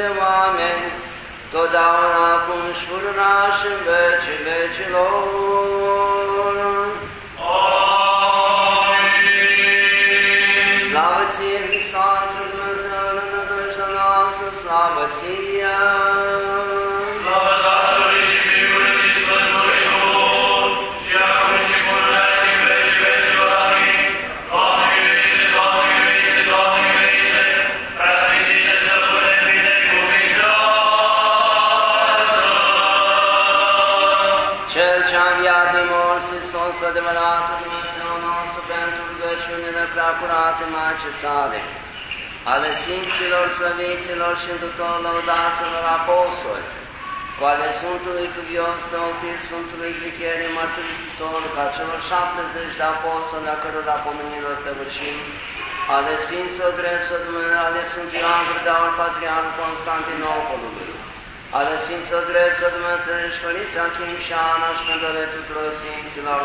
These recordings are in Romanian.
de oameni, totdeauna acum și pururea și în vecii vecilor. Rugăciunile prea curate Mace sale, ale Sfinților, Slăviților și tuturor lăudaților apostoli, cu ale Sfântului Cuvios, Teotis, Sfântului Glicherii, Mărturisitor, ca celor 70 de apostoli, a cărora pomenilor săvârșim, ale Sfinților Dreptul Dumnezeu, ale Sfântului Ioan Grădeaur, Patriarhul Constantinopolului, ale Sfinților Dreptul Dumnezeu și Părinții Achim și Ana și Mândole tuturor Sfinților,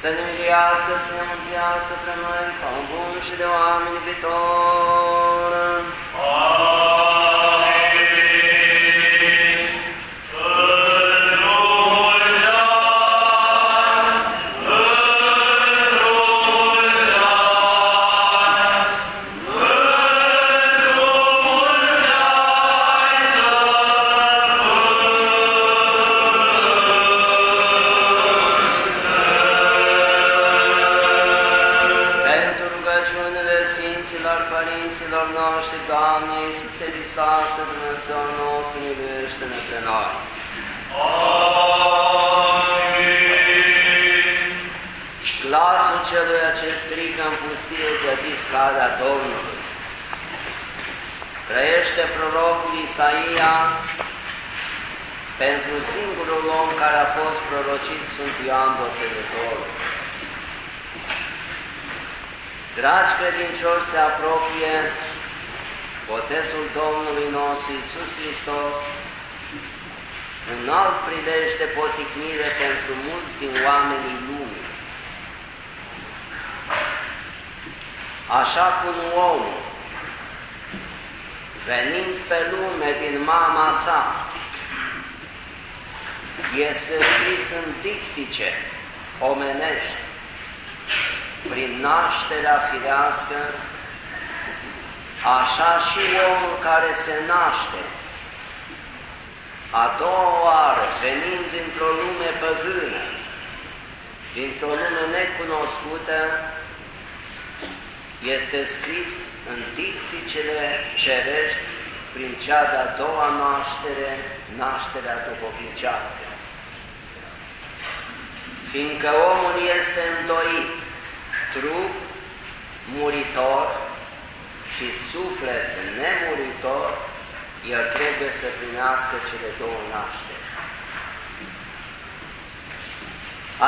să ne mântuiască, să ne mântuiască pe noi, ca un bun și de oameni viitor. Pentru miluiește-ne pe noi. Glasul celui ce strică în pustie, gătiți calea Domnului. Trăiește prorocul Isaia pentru singurul om care a fost prorocit Sfânt Ioan Botezătorul. Dragi credincioși, se apropie botezul Domnului nostru Iisus Hristos, un alt prilej de poticnire pentru mulți din oamenii lumii. Așa cum omul, venind pe lume din mama sa, este scris în dictice omenești, prin nașterea firească, așa și omul care se naște, a doua oară, venind dintr-o lume păgână, dintr-o lume necunoscută, este scris în dicticele cerești prin cea de-a doua naștere, nașterea duhovnicească. Fiindcă omul este îndoit, trup muritor și suflet nemuritor, el trebuie să primească cele două nașteri.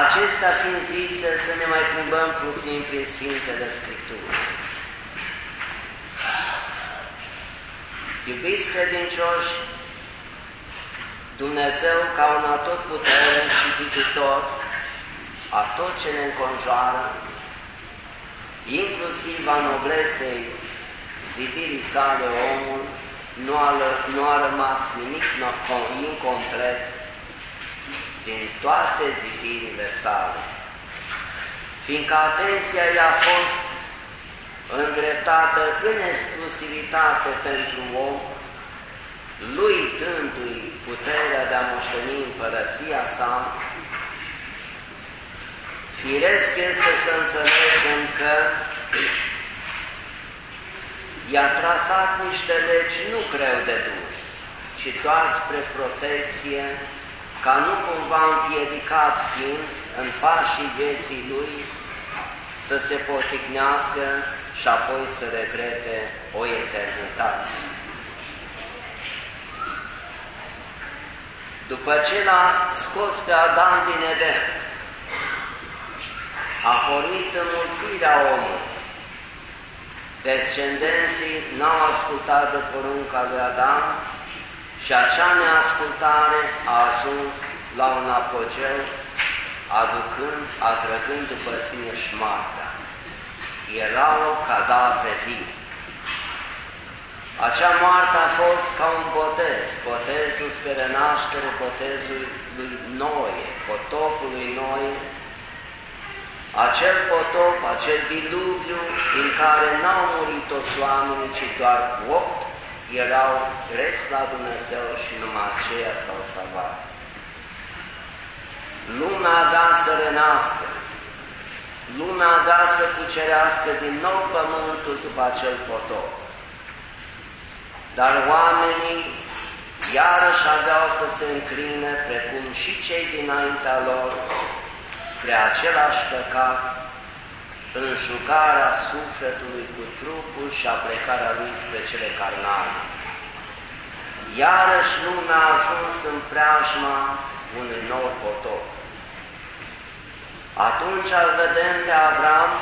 Acestea fiind zise, să ne mai plimbăm puțin prin Sfintele Scripturi. Iubiți credincioși, Dumnezeu ca un atot putere și ziditor a tot ce ne înconjoară, inclusiv a nobleței zidirii sale omul, nu a, nu a rămas nimic incomplet din toate zidirile sale, fiindcă atenția i-a fost îndreptată în exclusivitate pentru om, lui dându-i puterea de a moșteni împărăția sa, firesc este să înțelegem că i-a trasat niște legi nu greu de dus, ci doar spre protecție, ca nu cumva împiedicat fiind în pașii vieții lui să se poticnească și apoi să regrete o eternitate. După ce l-a scos pe Adam din Eden, a pornit înmulțirea omului. Descendenții n-au ascultat de porunca lui Adam și acea neascultare a ajuns la un apogeu, aducând, atrăgând după sine șmarta. Erau cadavre vii. Acea moarte a fost ca un botez, botezul spre renaștere, botezul lui Noe, potopul lui Noe, acel potop, acel diluviu din care n-au murit toți oamenii, ci doar opt erau drepți la Dumnezeu și numai aceia s-au salvat. Lumea avea să renască, lumea avea să cucerească din nou pământul după acel potop. Dar oamenii iarăși aveau să se încline, precum și cei dinaintea lor, spre același păcat, înjucarea sufletului cu trupul și aplecarea lui spre cele carnale. Iarăși lumea a ajuns în preajma unui nou potop. Atunci îl vedem pe Avram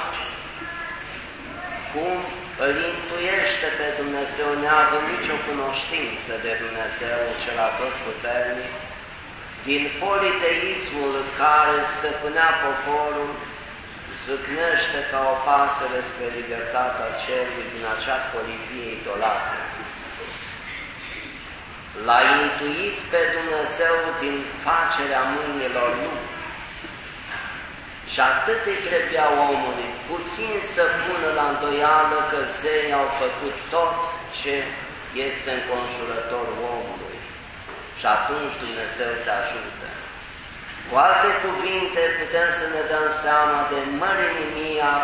cum îl intuiește pe Dumnezeu, neavând nicio cunoștință de Dumnezeu, cel atotputernic, din politeismul care stăpânea poporul, zvâcnește ca o pasăre spre libertatea cerului din acea politie idolată. L-a intuit pe Dumnezeu din facerea mâinilor lui. Și atât îi trebuia omului, puțin să pună la îndoială că zei au făcut tot ce este înconjurător omului. Și atunci Dumnezeu te ajută. Cu alte cuvinte, putem să ne dăm seama de mărinimia,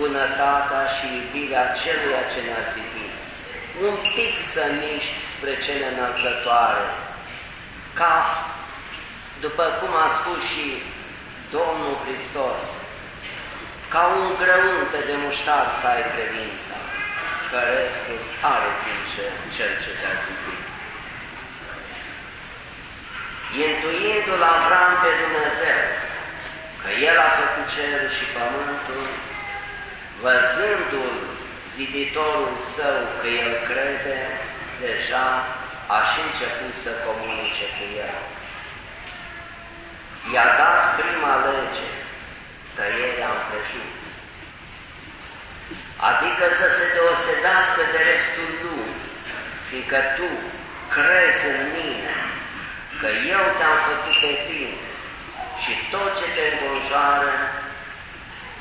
bunătatea și iubirea celuia ce ne-a zidit. Un pic să miști spre cele înălțătoare, ca, după cum a spus și Domnul Hristos, ca un grăunte de muștar să ai credința, că restul are grijă cel ce te-a zidit intuindu-l Avram pe Dumnezeu, că El a făcut cerul și pământul, văzându-l ziditorul său că el crede, deja a și început să comunice cu el. I-a dat prima lege, tăierea împrejur, adică să se deosebească de restul lumii, fiindcă tu crezi în mine, că eu te-am făcut pe tine și tot ce te înconjoară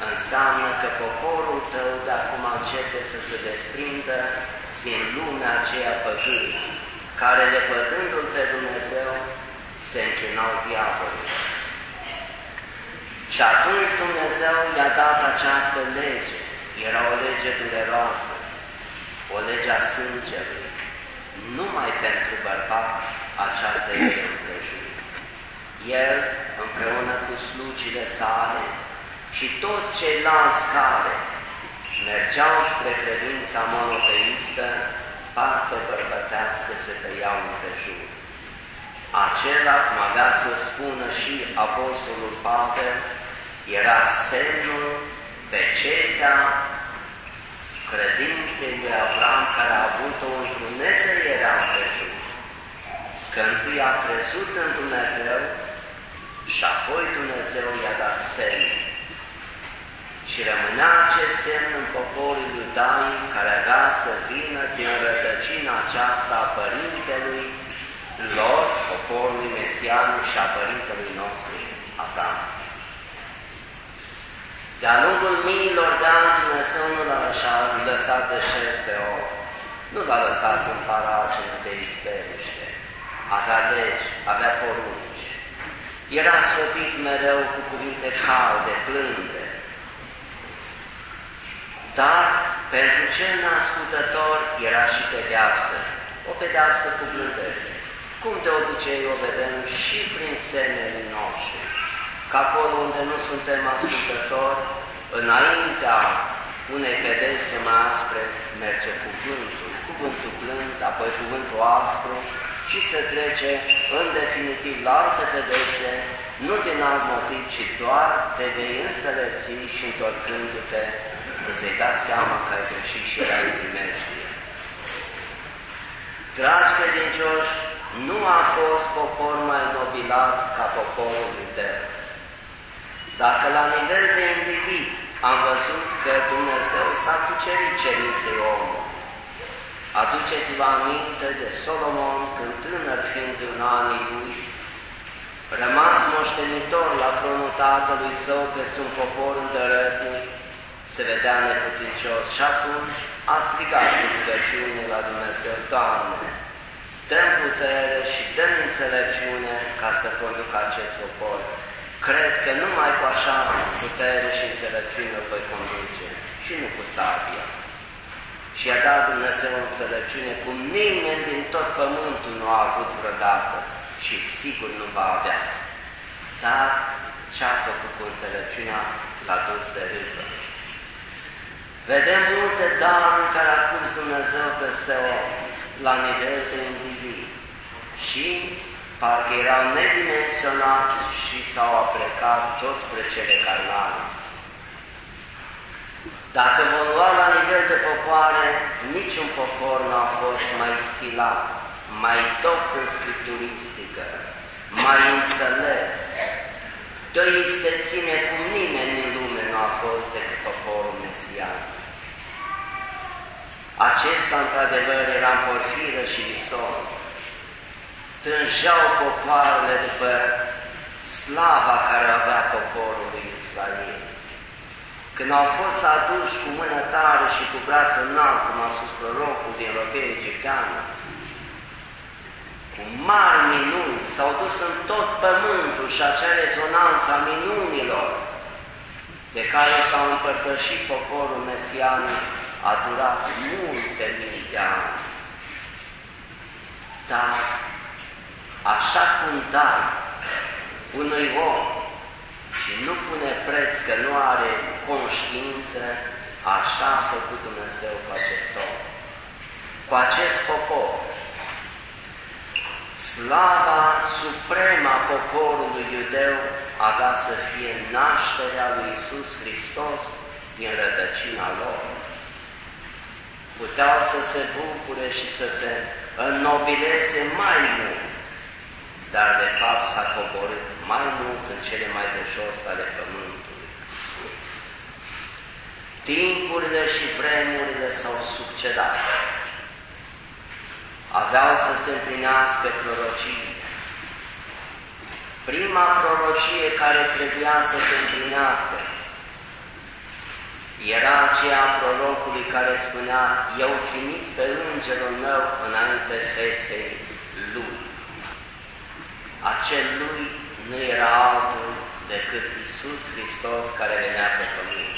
înseamnă că poporul tău de acum începe să se desprindă din lumea aceea păgână, care lepădându-L pe Dumnezeu se închinau diavolului. Și atunci Dumnezeu i-a dat această lege. Era o lege dureroasă, o lege a sângelui, numai pentru bărbați acea tăiere împrejur. El, împreună cu slugile sale și toți ceilalți care mergeau spre credința monoteistă, parte bărbătească se tăiau împrejur. Acela, cum avea să spună și Apostolul Pavel, era semnul pe cetea credinței lui Avram care a avut o întrunezere împrejur că întâi a crezut în Dumnezeu și apoi Dumnezeu i-a dat semn. Și rămânea acest semn în poporul iudai care avea să vină din rădăcina aceasta a părintelui lor, poporului mesianic și a părintelui nostru, Abraham. De-a lungul miilor de ani, Dumnezeu nu l-a lăsat de șef de om, nu l-a lăsat în paragină de izbeliște, avea legi, avea porunci. Era sfătit mereu cu cuvinte calde, plânde. Dar pentru cel neascultător era și pedeapsă, o pedeapsă cu blândețe. Cum de obicei o vedem și prin semnele noștri, că acolo unde nu suntem ascultători, înaintea unei pedepse mai aspre merge cuvântul, cuvântul blând, apoi cuvântul aspru, și se trece în definitiv la alte pedepse, nu din alt motiv, ci doar te vei înțelepți și întorcându-te, îți vei da seama că ai greșit și erai primejdie. Dragi credincioși, nu a fost popor mai nobilat ca poporul iudeu. Dacă la nivel de individ am văzut că Dumnezeu s-a cucerit cerinței omului, Aduceți-vă aminte de Solomon când tânăr fiind în anii lui, rămas moștenitor la tronul tatălui său peste un popor îndărătnic, se vedea neputincios și atunci a strigat cu rugăciune la Dumnezeu, Doamne, dăm putere și dăm înțelepciune ca să conduc acest popor. Cred că numai cu așa putere și înțelepciune o voi conduce și nu cu sabia. Și a dat Dumnezeu înțelepciune cum nimeni din tot pământul nu a avut vreodată și sigur nu va avea. Dar ce a făcut cu înțelepciunea la dus de râpă? Vedem multe daruri care a pus Dumnezeu peste om, la nivel de individ. Și parcă erau nedimensionați și s-au aplecat toți spre cele carnale. Dacă vom lua la nivel de popoare, niciun popor nu a fost mai stilat, mai doct în scripturistică, mai înțelept, de o istețime cum nimeni în lume nu a fost decât poporul mesian. Acesta, într-adevăr, era în porfiră și vison. Tângeau popoarele după slava care avea poporul lui Israel. Când au fost aduși cu mână tare și cu braț înalt, cum a spus prorocul din robie egipteană, cu mari minuni, s-au dus în tot pământul și acea rezonanță a minunilor de care s-au împărtășit poporul mesianic a durat multe mii de ani. Dar așa cum dai unui om și nu pune preț că nu are conștiință, așa a făcut Dumnezeu cu acest om, cu acest popor. Slava suprema poporului iudeu avea să fie nașterea lui Isus Hristos din rădăcina lor puteau să se bucure și să se înnobileze mai mult, dar de fapt s-a coborât mai mult în cele mai de jos ale pământului. Timpurile și vremurile s-au succedat. Aveau să se împlinească prorocii. Prima prorocie care trebuia să se împlinească era aceea prorocului care spunea, eu trimit pe îngerul meu înainte feței lui. Acel lui nu era altul decât Isus Hristos care venea pe pământ.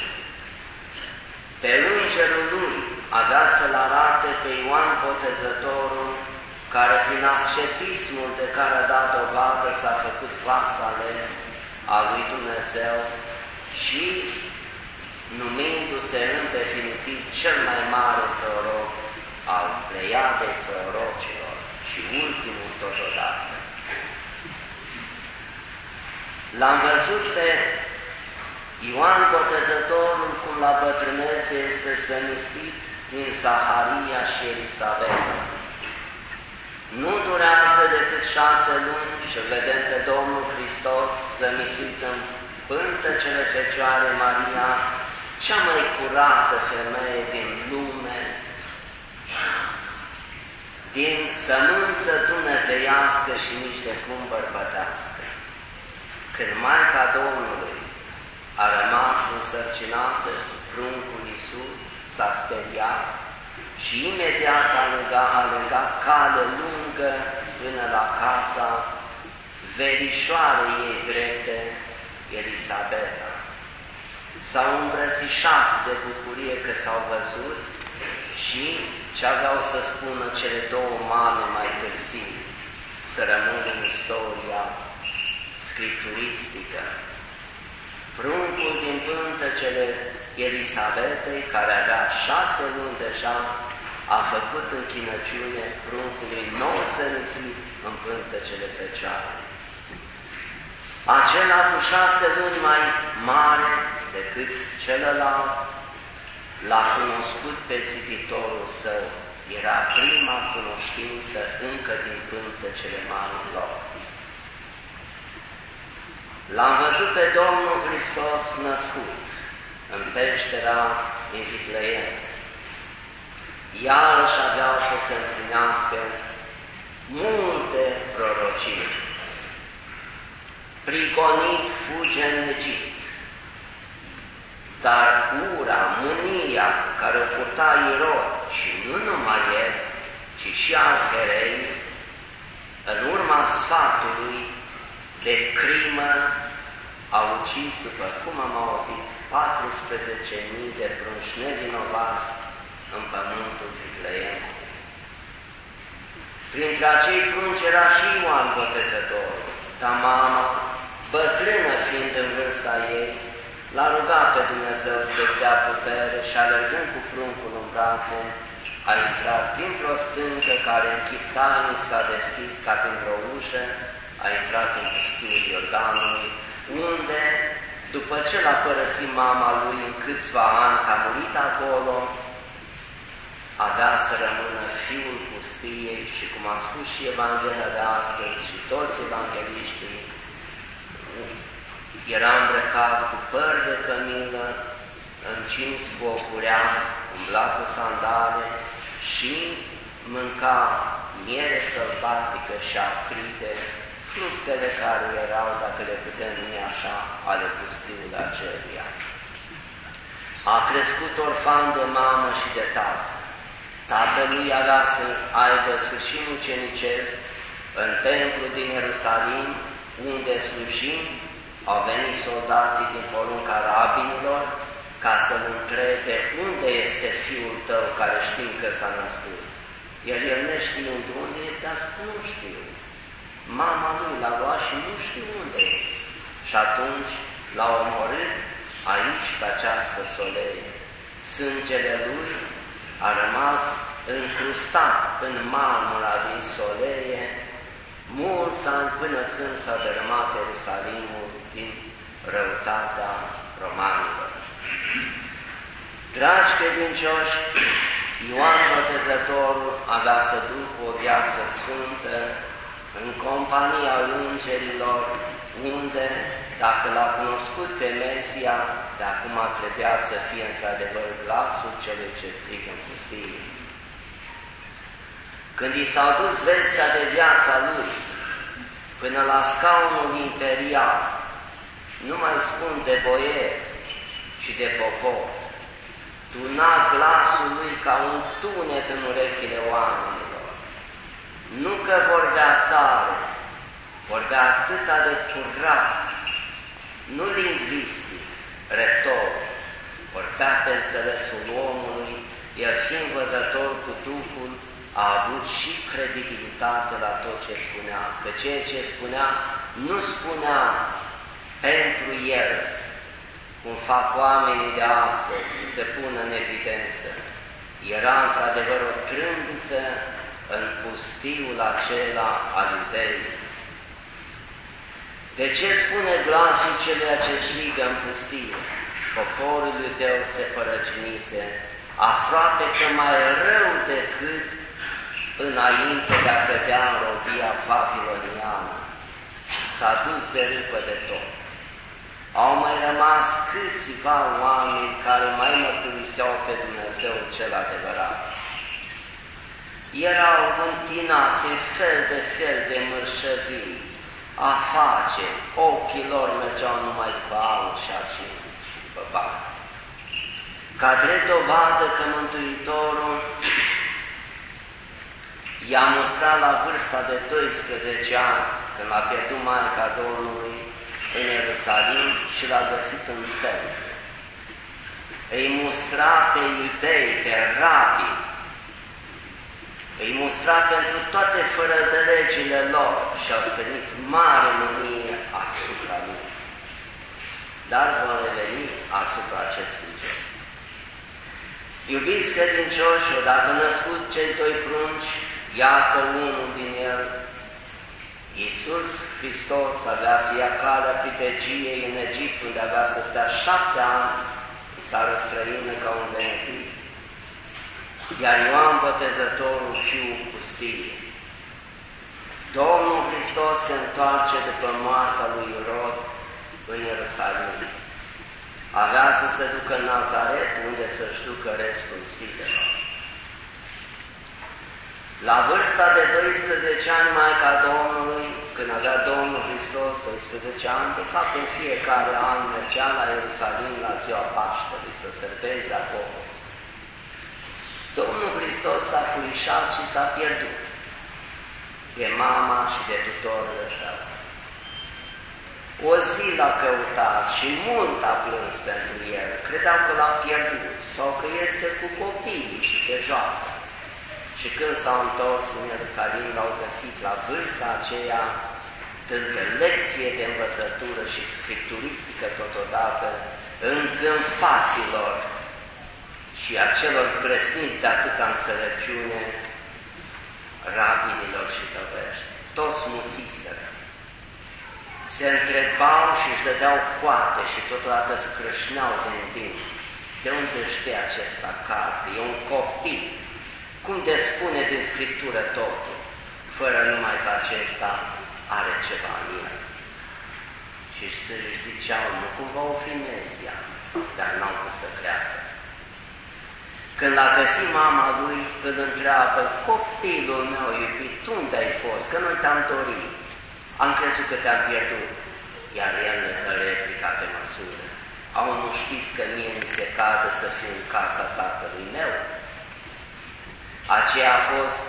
Pe îngerul lui avea să-l arate pe Ioan Botezătorul, care prin ascetismul de care a dat dovadă s-a făcut vas ales al lui Dumnezeu și numindu-se în definitiv cel mai mare proroc al pleiadei prorocilor și ultimul totodată. L-am văzut pe Ioan Botezătorul cum la bătrânețe este sănistit din Zaharia și Elisabeta. Nu durează decât șase luni și vedem pe Domnul Hristos zămisit în pântecele Fecioare Maria cea mai curată femeie din lume, din sămânță dumnezeiască și nici de cum bărbătească. Când Maica Domnului a rămas însărcinată, pruncul Iisus s-a speriat și imediat a legat, a legat cale lungă până la casa verișoarei ei drepte, Elisabeta. S-au îmbrățișat de bucurie că s-au văzut și ce aveau să spună cele două mame mai târziu, să rămână în istoria scripturistică. Pruncul din pântecele Elisabetei, care avea șase luni deja, a făcut închinăciune pruncului nou zănisit în pântecele Fecioare. Acela cu șase luni mai mare decât celălalt, l-a cunoscut pe ziditorul său. Era prima cunoștință încă din pântecele lor. L-am văzut pe Domnul Hristos născut în peștera din Vitleem. iarăși aveau să se împlinească multe prorocii. Prigonit fuge în Egipt, dar ura, mânia care o purta Irod și nu numai el, ci și arherei, în urma sfatului de crimă, a ucis, după cum am auzit, 14.000 de prunși nevinovați în pământul Tricleien. Printre acei prunci era și Ioan Botezător, dar mama, bătrână fiind în vârsta ei, l-a rugat pe Dumnezeu să-i dea putere și alergând cu pruncul în brațe, a intrat printr-o stâncă care în chip s-a deschis ca printr-o ușă, a intrat în pustiul Iordanului, unde, după ce l-a părăsit mama lui în câțiva ani, că a murit acolo, avea să rămână fiul pustiei și cum a spus și Evanghelia de astăzi și toți evangeliștii, era îmbrăcat cu păr de cămilă, încins cu o curea, umbla cu sandale și mânca miere sălbatică și acrite, fructele care erau, dacă le putem numi așa, ale pustiului aceluia. A crescut orfan de mamă și de tată. Tatălui avea să aibă sfârșit mucenicesc în templu din Ierusalim, unde slujim, au venit soldații din porunca rabinilor ca să-l întrebe unde este fiul tău care știm că s-a născut. El, el neștiind unde este, a spus, nu știu. Mama lui l-a luat și nu știu unde e. Și atunci l-a omorât aici, pe această soleie. Sângele lui a rămas încrustat în marmura din soleie mulți ani până când s-a dărâmat Ierusalimul din răutatea romanilor. Dragi credincioși, Ioan Botezătorul avea să ducă o viață sfântă în compania îngerilor, unde, dacă l-a cunoscut pe Mesia, de acum trebuia să fie într-adevăr glasul celui ce strigă în pustie. Când i s-au dus vestea de viața lui până la scaunul imperial, nu mai spun de boier și de popor, tuna glasul lui ca un tunet în urechile oamenilor. Nu că vorbea tare, vorbea atâta de curat, nu lingvistic, retoric, vorbea pe înțelesul omului, el fiind văzător cu Duhul, a avut și credibilitate la tot ce spunea, că ceea ce spunea nu spunea pentru el, cum fac oamenii de astăzi, să se pună în evidență. Era într-adevăr o trâmbiță în pustiul acela al iudeii. De ce spune glasul celuia ce strigă în pustie? Poporul iudeu se părăginise, aproape că mai rău decât înainte de a cădea în robia babiloniană. S-a dus de râpă de tot. Au mai rămas câțiva oameni care mai mărturiseau pe Dumnezeu cel adevărat. Erau întinați în fel de fel de mărșăvii, face, ochii lor mergeau numai după aur și argint și după bani. Ca drept dovadă că Mântuitorul i-a mostrat la vârsta de 12 ani, când a pierdut Maica Domnului în Ierusalim și l-a găsit în templu. Îi mustra pe iudei, pe rabi, îi mustra pentru toate fără de legile lor și a stănit mare mânie asupra lui. Dar vom reveni asupra acestui gest. Iubiți credincioși, odată născut cei doi prunci, Iată unul din el, Iisus Hristos avea să ia calea pribegiei în Egipt, unde avea să stea șapte ani în țară străină ca un venetit, iar Ioan Botezătorul fiul pustie. Domnul Hristos se întoarce după moartea lui Irod în Ierusalim. Avea să se ducă în Nazaret, unde să-și ducă restul sidelor. La vârsta de 12 ani, Maica Domnului, când avea Domnul Hristos 12 ani, de fapt în fiecare an mergea la Ierusalim la ziua Paștelui să serveze acolo. Domnul Hristos s-a furișat și s-a pierdut de mama și de tutorul său. O zi l-a căutat și mult a plâns pentru el. Credeau că l-a pierdut sau că este cu copiii și se joacă. Și când s-au întors în Ierusalim, l-au găsit la vârsta aceea, dând lecție de învățătură și scripturistică totodată, în faților și a celor plesniți de atâta înțelepciune, rabinilor și tăvești. Toți muțiseră. Se întrebau și își dădeau coate și totodată scrâșneau din dinți. De unde știe acesta carte? E un copil cum de spune din Scriptură totul, fără numai că acesta are ceva în el. Și își ziceau, nu cumva o fi Mesia, dar n-au pus să creadă. Când a găsit mama lui, îl întreabă, copilul meu iubit, unde ai fost? Că noi te-am dorit. Am crezut că te-am pierdut. Iar el ne dă replica pe măsură. Au nu știți că mie mi se cade să fiu în casa tatălui meu? Aceea a fost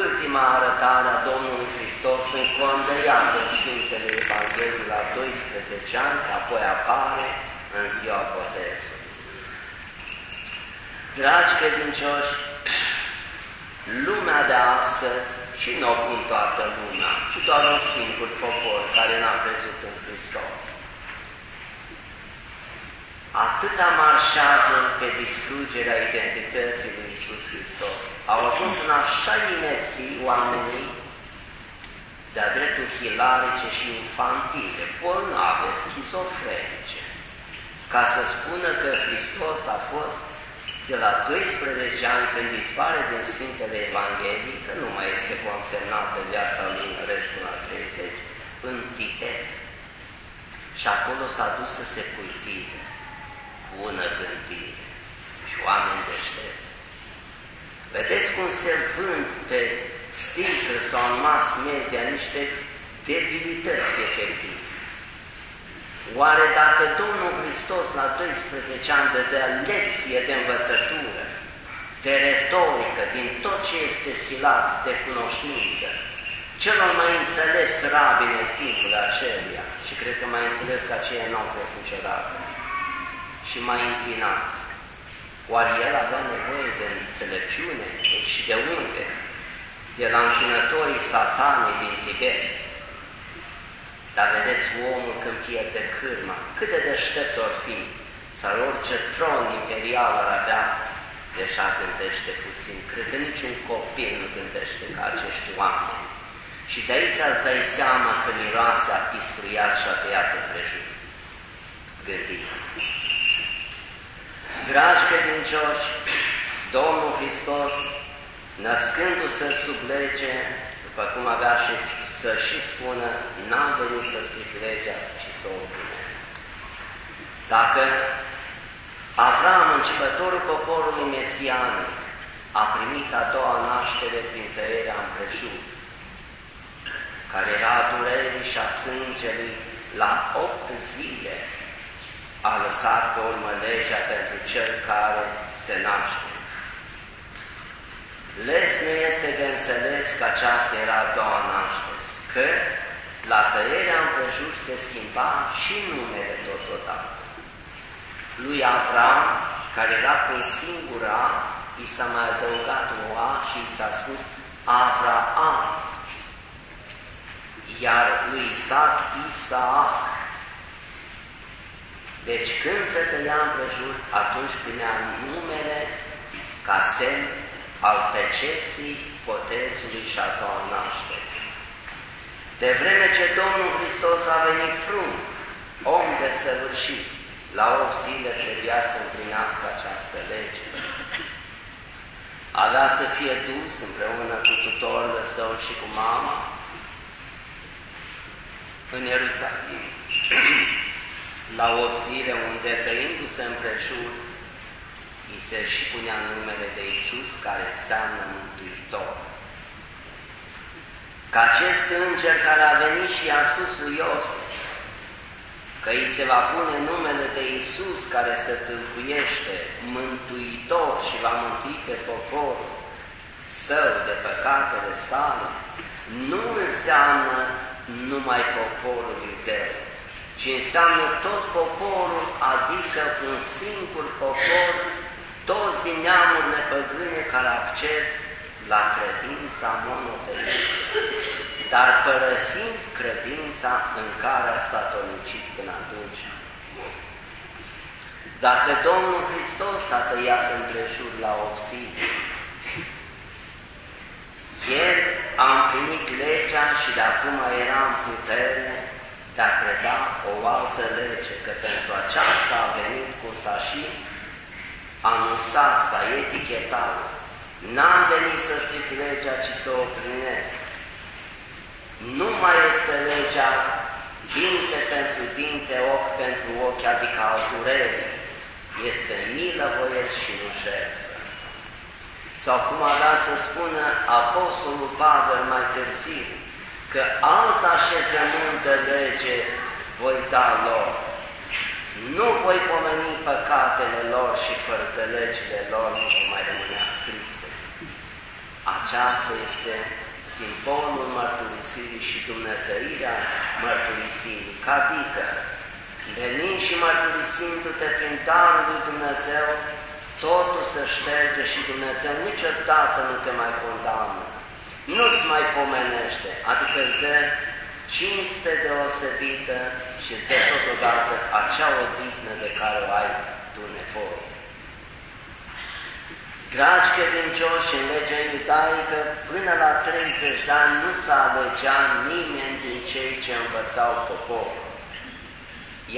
ultima arătare a Domnului Hristos în condăiat în Sfintele Evangheliei la 12 ani, că apoi apare în ziua botezului. Dragi credincioși, lumea de astăzi, și nu o pun toată lumea, ci doar un singur popor care n-a crezut în Hristos, atâta marșează pe distrugerea identității lui Isus Hristos. Au ajuns în așa inepții oamenii de-a dreptul hilarice și infantile, bolnave, schizofrenice, ca să spună că Hristos a fost de la 12 ani când dispare din Sfintele Evangheliei, că nu mai este consemnată viața lui în restul la 30, în Tibet. Și acolo s-a dus să se cultive bună gândire și oameni deștepți. Vedeți cum se vând pe sticlă sau în mass media niște debilități efectiv. Oare dacă Domnul Hristos la 12 ani dădea lecție de învățătură, de retorică, din tot ce este stilat de cunoștință, celor mai înțelepți rabini în timpul acelia, și cred că mai înțeles că aceia nu au fost niciodată, și mai înclinați. Oare el avea nevoie de înțelepciune? Și de unde? De la închinătorii satanii din Tibet. Dar vedeți omul când pierde cârma, cât de deștept or fi, sau orice tron imperial ar avea, deja gândește puțin. Cred că niciun copil nu gândește ca acești oameni. Și de aici îți dai seama că miroase a piscuiat și a tăiat prejur. Gândiți. Dragi credincioși, Domnul Hristos, născându-se sub lege, după cum avea și să și spună, n-am venit să stric legea, ci să o opune. Dacă Avram, începătorul poporului mesianic, a primit a doua naștere prin tăierea împrejur, care era durerii și a sângelui la opt zile, a lăsat pe urmă legea pentru cel care se naște. Les nu este de înțeles că aceasta era a doua naștere, că la tăierea împrejur se schimba și numele totodată. Lui Avram, care era cu singura, i s-a mai adăugat o A și i s-a spus Avraam. Iar lui Isaac, Isaac. Deci când se tăia împrejur, atunci primea numele ca semn al peceții botezului și a doua naștere. De vreme ce Domnul Hristos a venit trun, om de săvârșit, la 8 zile trebuia să împlinească această lege. Avea să fie dus împreună cu tutorul său și cu mama în Ierusalim. la 8 zile unde tăindu-se împrejur, îi se și punea numele de Isus, care înseamnă Mântuitor. Că acest înger care a venit și i-a spus lui Iosif, că îi se va pune numele de Isus care se tâlcuiește, Mântuitor și va mântui pe poporul său de păcatele sale, nu înseamnă numai poporul iudeu, ci înseamnă tot poporul, adică un singur popor, toți din neamurile păgâne care accept la credința monoteistă, dar părăsind credința în care a statonicit până atunci. Dacă Domnul Hristos a tăiat împrejur la obsidie, ieri am primit legea și de acum era în putere de a preda o altă lege, că pentru aceasta a venit cu s-a și anunțat, s-a etichetat. N-am venit să stric legea, ci să o primesc. Nu mai este legea dinte pentru dinte, ochi pentru ochi, adică al durerii. Este milă, voiesc și nu jertfă. Sau cum a dat să spună Apostolul Pavel mai târziu, că alta așezământ de lege voi da lor. Nu voi pomeni păcatele lor și fără de legile lor nu mai rămânea scrise. Aceasta este simbolul mărturisirii și dumnezeirea mărturisirii, adică venind și mărturisindu-te prin darul lui Dumnezeu, totul se șterge și Dumnezeu niciodată nu te mai condamnă, nu-ți mai pomenește, adică îți dă cinste deosebită și îți dă totodată acea odihnă de care o ai tu nevoie. Dragi credincioși, în legea iudaică, până la 30 de ani nu s-a alegea nimeni din cei ce învățau poporul.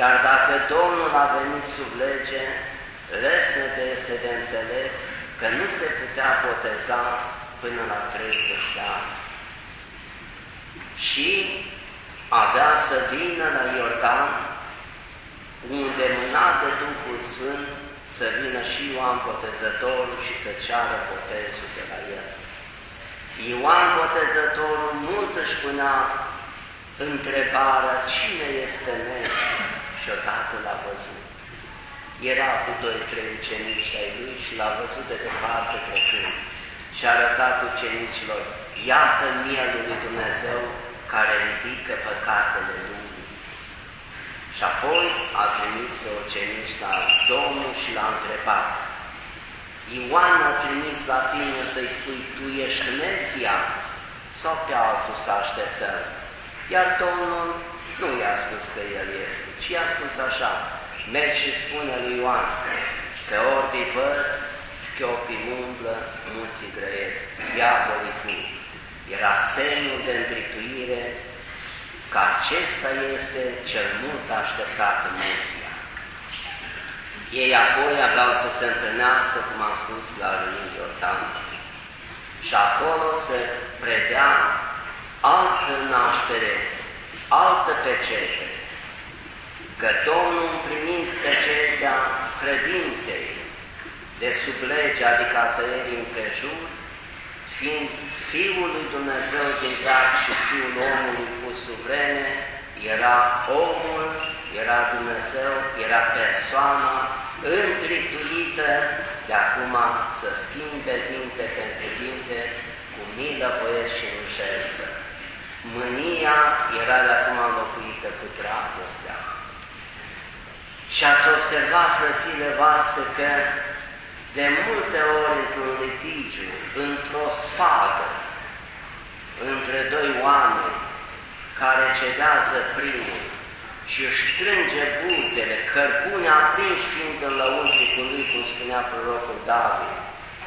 Iar dacă Domnul a venit sub lege, Lesnete este de înțeles că nu se putea boteza până la 30 de ani. Și avea să vină la Iordan, unde mâna de Duhul Sfânt, să vină și Ioan Botezătorul și să ceară botezul de la el. Ioan Botezătorul mult își punea întrebarea cine este Messia și odată l-a văzut. Era cu doi, trei ucenici ai lui și l-a văzut de departe trecând și a arătat ucenicilor, iată mielul lui Dumnezeu care ridică păcatele lumii. Și apoi a trimis pe ucenici la Domnul și l-a întrebat, Ioan a trimis la tine să-i spui, tu ești Mesia sau pe altul să așteptăm? Iar Domnul nu i-a spus că el este, ci i-a spus așa, mergi și spune lui Ioan că orbii văd și că opii umblă, munții grăiesc, diavolii fug. Era semnul de întrituire că acesta este cel mult așteptat Mesia. Ei apoi aveau să se întâlnească, cum am spus, la râul Iordan. Și acolo se predea altă naștere, altă pecete, că Domnul împlinind pecetea credinței de sub lege, adică a tăierii împrejur, fiind Fiul lui Dumnezeu din drag și Fiul omului pus sub vreme, era omul, era Dumnezeu, era persoana întrituită de acum să schimbe dinte pentru dinte, cu milă, voie și nu șerfă. Mânia era de acum înlocuită cu dragostea. Și ați observat, frățile voastre, că de multe ori într-un litigiu, într-o sfadă, între doi oameni care cedează primul și își strânge buzele, cărbune aprinși fiind în cu lui, cum spunea prorocul David,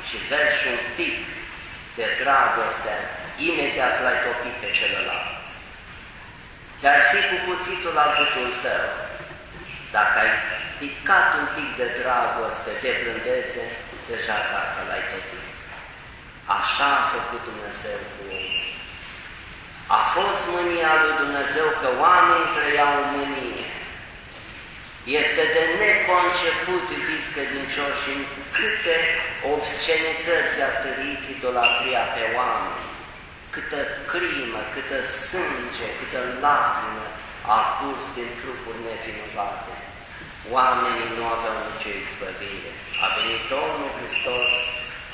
și verși un tip de dragoste, imediat l-ai topit pe celălalt. Dar fi cu cuțitul la gâtul tău, dacă ai picat un pic de dragoste, de blândețe, deja gata, l-ai topit. Așa a făcut Dumnezeu cu ei. A fost mânia lui Dumnezeu că oamenii trăiau în mânie. Este de neconceput, iubiți credincioși, în câte obscenități a tărit idolatria pe oameni, câtă crimă, câtă sânge, câtă lacrimă a curs din trupuri nevinovate. Oamenii nu aveau nicio izbăvire. A venit Domnul Hristos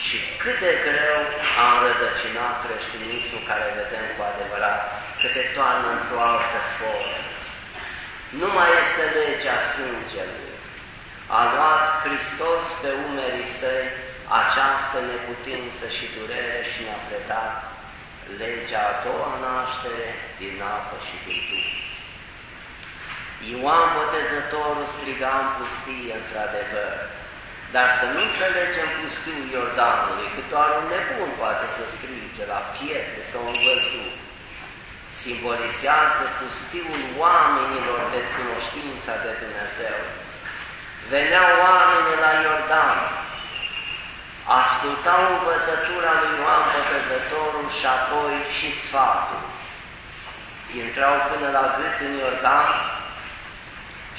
și cât de greu a înrădăcinat creștinismul care vedem cu adevărat, că te toarnă într-o altă formă. Nu mai este legea sângelui. A luat Hristos pe umerii săi această neputință și durere și ne-a predat legea a doua naștere din apă și din Duh. Ioan Botezătorul striga în pustie, într-adevăr, dar să nu înțelegem pustiul Iordanului, că doar un nebun poate să strige la pietre sau în văzduh. Simbolizează pustiul oamenilor de cunoștința de Dumnezeu. Veneau oamenii la Iordan, ascultau învățătura lui Ioan Botezătorul și apoi și sfatul. Intrau până la gât în Iordan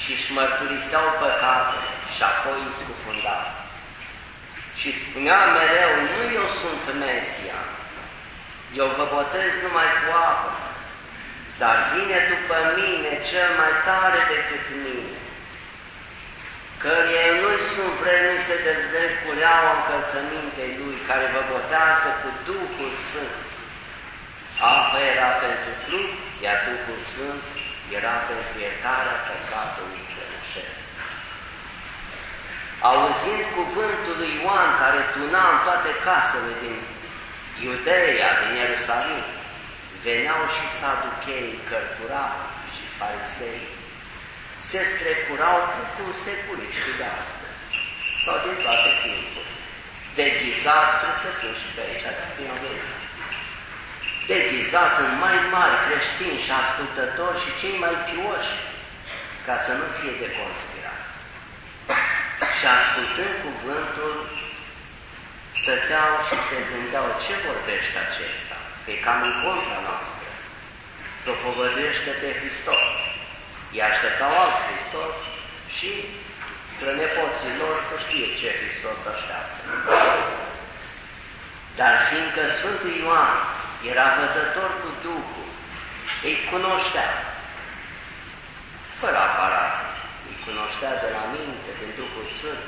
și își mărturiseau păcatele și apoi îi scufundau. Și spunea mereu, nu eu sunt Mesia, eu vă botez numai cu apă, dar vine după mine cel mai tare decât mine, căruia nu-i sunt vreni să dezleg cureaua încălțămintei Lui, care vă botează cu Duhul Sfânt. Apa era pentru trup, iar Duhul Sfânt era pentru iertarea păcatului strămoșesc. Auzind cuvântul lui Ioan care tuna în toate casele din Iudeea, din Ierusalim, veneau și saducheii, cărturari și farisei, se strecurau cu cursecuriștii de astăzi sau din toate timpuri. Deghizați, cred că sunt și pe aici, dacă nu venit. Deghizați în mai mari creștini și ascultători și cei mai pioși, ca să nu fie de conspirație. Și ascultând cuvântul, stăteau și se gândeau ce vorbește acesta, e cam în contra noastră, propovădește pe Hristos. I așteptau alt Hristos și strănepoții lor să știe ce Hristos așteaptă. Dar fiindcă Sfântul Ioan era văzător cu Duhul, îi cunoștea, fără aparat, îi cunoștea de la minte, din Duhul Sfânt,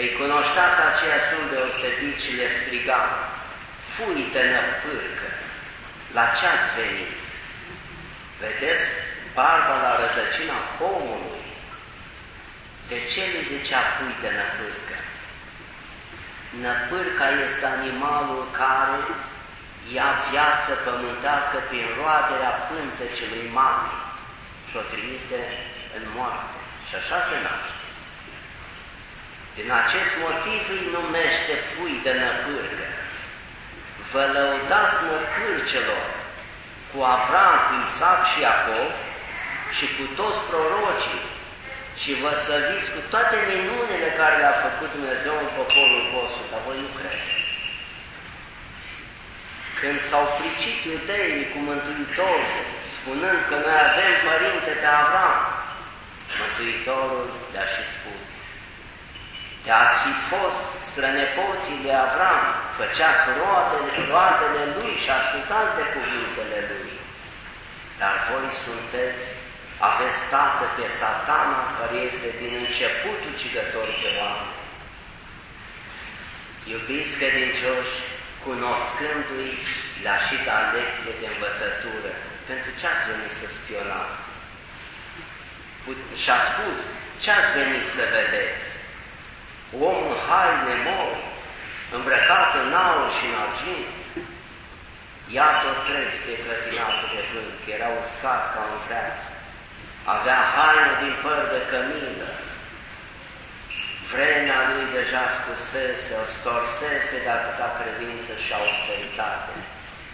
îi cunoștea că aceia sunt deosebiți și le striga, fui de năpârcă, la ce ați venit? Vedeți, barba la rădăcina pomului. De ce le zicea pui de năpârcă? Năpârca este animalul care ia viață pământească prin roaderea pântecelui mamei și o trimite în moarte. Și așa se naște. Din acest motiv îi numește pui de năpârcă. Vă lăudați năpârcelor cu Avram, cu Isaac și Iacov și cu toți prorocii și vă săviți cu toate minunile care le-a făcut Dumnezeu în poporul vostru, dar voi nu credeți. Când s-au pricit iudeii cu Mântuitorul, spunând că noi avem părinte pe Avram, Mântuitorul le-a și spus, de ați fi fost strănepoții de Avram, făceați roadele, roadele lui și ascultați de cuvintele lui, dar voi sunteți aveți tată pe satana care este din începutul cigător pe oameni. Iubiți credincioși, cunoscându-i, le-a și dat lecție de învățătură. Pentru ce ați venit să spionați? Și-a spus, ce ați venit să vedeți? Omul haine mori, îmbrăcat în aur și în argint, Iată o trestie clătinată de vânt, că era uscat ca un vreață avea haine din păr de cămină, vremea lui deja scusese, o storsese de atâta credință și austeritate.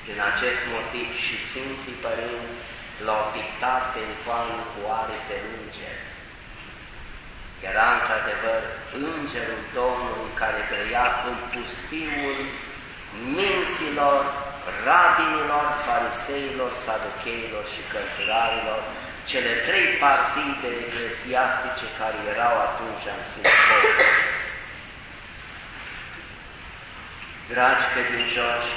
Din acest motiv și Sfinții Părinți l-au pictat pe icoană cu aripi de înger. Era într-adevăr îngerul Domnului care trăia în pustiul minților, rabinilor, fariseilor, saducheilor și cărturarilor, cele trei partide eclesiastice care erau atunci în sinagogă. Dragi credincioși,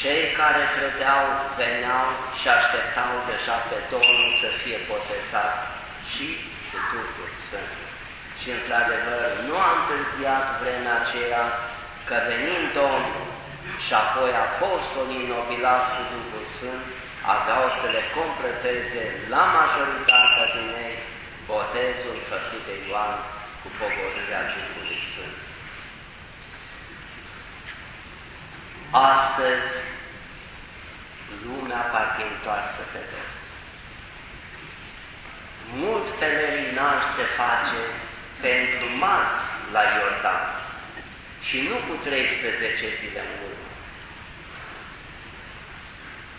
cei care credeau veneau și așteptau deja pe Domnul să fie botezați și de Duhul Sfânt. Și într-adevăr nu a întârziat vremea aceea că venind Domnul și apoi apostolii nobilați cu Duhul Sfânt aveau să le completeze la majoritatea din ei botezul făcut de Ioan cu pogorârea Duhului Sfânt. Astăzi, lumea parcă întoarsă pe dos. Mult pelerinaj se face pentru marți la Iordan și nu cu 13 zile în urmă.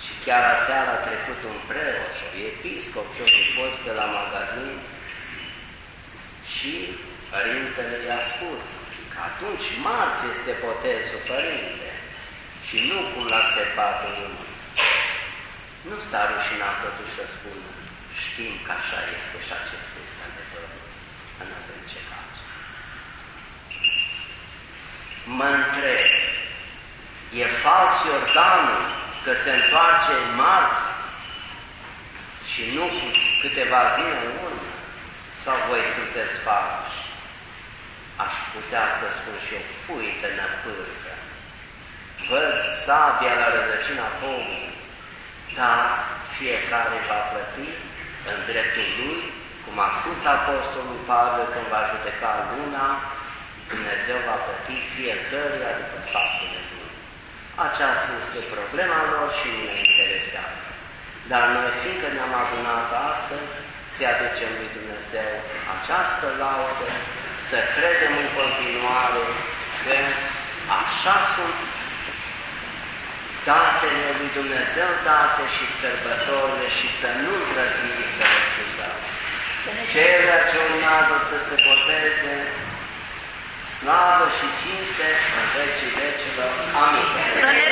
Și chiar aseară a trecut un preot și episcop și o fost pe la magazin și părintele i-a spus că atunci marți este botezul, părinte, și nu cum l-a țepat în urmă. Nu s-a rușinat totuși să spună, știm că așa este și acesta este adevărul, nu avem ce face. Mă întreb, e fals Iordanul că se întoarce în marți și nu cu câteva zile în urmă? Sau voi sunteți falși? Aș putea să spun și eu, puită năpârcă, văd sabia la rădăcina pomului, dar fiecare va plăti în dreptul lui, cum a spus Apostolul Pavel când va judeca luna, Dumnezeu va plăti fiecăruia după faptele lui. Aceasta este problema lor și nu ne interesează. Dar noi, fiindcă ne-am adunat astăzi, să aducem lui Dumnezeu această laudă, să credem în continuare că așa sunt datele lui Dumnezeu date și sărbătorile și să nu îndrăznim să le scuzăm. Cele ce urmează să se boteze, slavă și cinste în vecii vecilor. Amin. Să ne